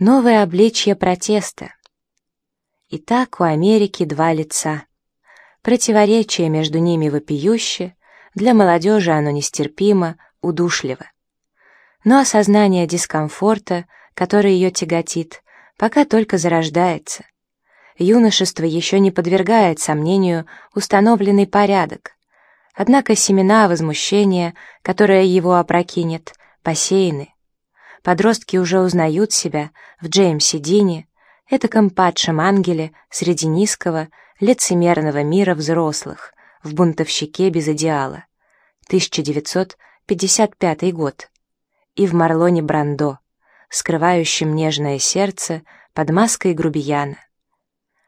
Новое обличье протеста. Итак, у Америки два лица. Противоречие между ними вопиюще, для молодежи оно нестерпимо, удушливо. Но осознание дискомфорта, который ее тяготит, пока только зарождается. Юношество еще не подвергает сомнению установленный порядок. Однако семена возмущения, которое его опрокинет, посеяны. Подростки уже узнают себя в Джеймсе Дине, этаком падшем ангеле среди низкого, лицемерного мира взрослых, в бунтовщике без идеала. 1955 год. И в Марлоне Брандо, скрывающем нежное сердце под маской грубияна.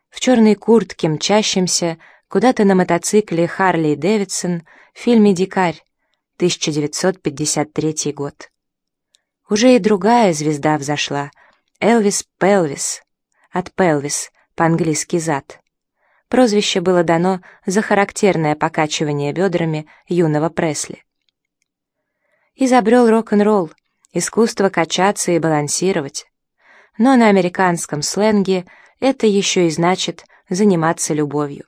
В черной куртке, мчащемся куда-то на мотоцикле Харли Дэвидсон в фильме «Дикарь», 1953 год. Уже и другая звезда взошла. Элвис Пелвис. От Пелвис, по-английски зад. Прозвище было дано за характерное покачивание бедрами юного Пресли. Изобрел рок-н-ролл, искусство качаться и балансировать. Но на американском сленге это еще и значит заниматься любовью.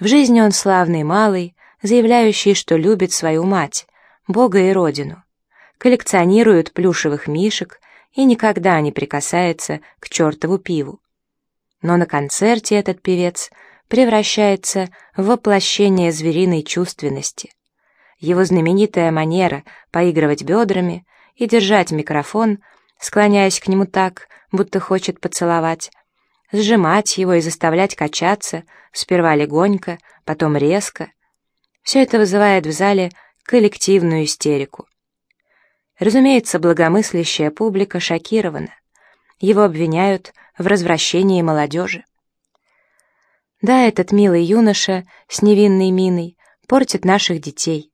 В жизни он славный малый, заявляющий, что любит свою мать, Бога и Родину коллекционирует плюшевых мишек и никогда не прикасается к чертову пиву. Но на концерте этот певец превращается в воплощение звериной чувственности. Его знаменитая манера поигрывать бедрами и держать микрофон, склоняясь к нему так, будто хочет поцеловать, сжимать его и заставлять качаться, сперва легонько, потом резко. Все это вызывает в зале коллективную истерику. Разумеется, благомыслящая публика шокирована. Его обвиняют в развращении молодежи. Да, этот милый юноша с невинной миной портит наших детей,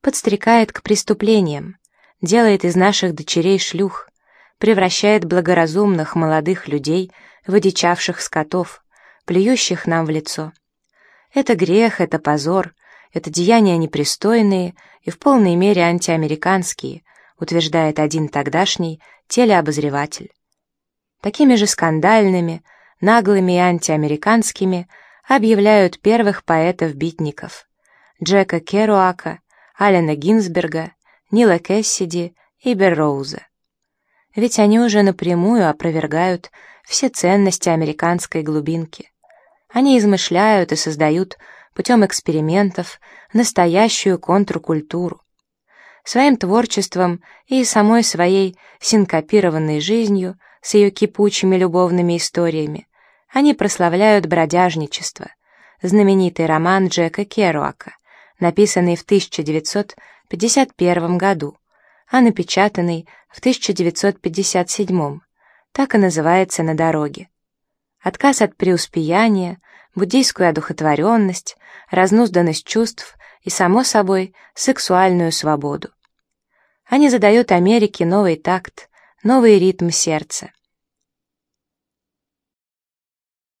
подстрекает к преступлениям, делает из наших дочерей шлюх, превращает благоразумных молодых людей в одичавших скотов, плюющих нам в лицо. Это грех, это позор, это деяния непристойные и в полной мере антиамериканские, утверждает один тогдашний телеобозреватель. Такими же скандальными, наглыми и антиамериканскими объявляют первых поэтов-битников Джека Керуака, Алена Гинзберга, Нила Кэссиди и Берроуза. Ведь они уже напрямую опровергают все ценности американской глубинки. Они измышляют и создают путем экспериментов настоящую контркультуру, своим творчеством и самой своей синкопированной жизнью с ее кипучими любовными историями они прославляют бродяжничество, знаменитый роман Джека Керуака, написанный в 1951 году, а напечатанный в 1957, так и называется «На дороге». Отказ от преуспеяния, буддийскую одухотворенность, разнузданность чувств и, само собой, сексуальную свободу. Они задают Америке новый такт, новый ритм сердца.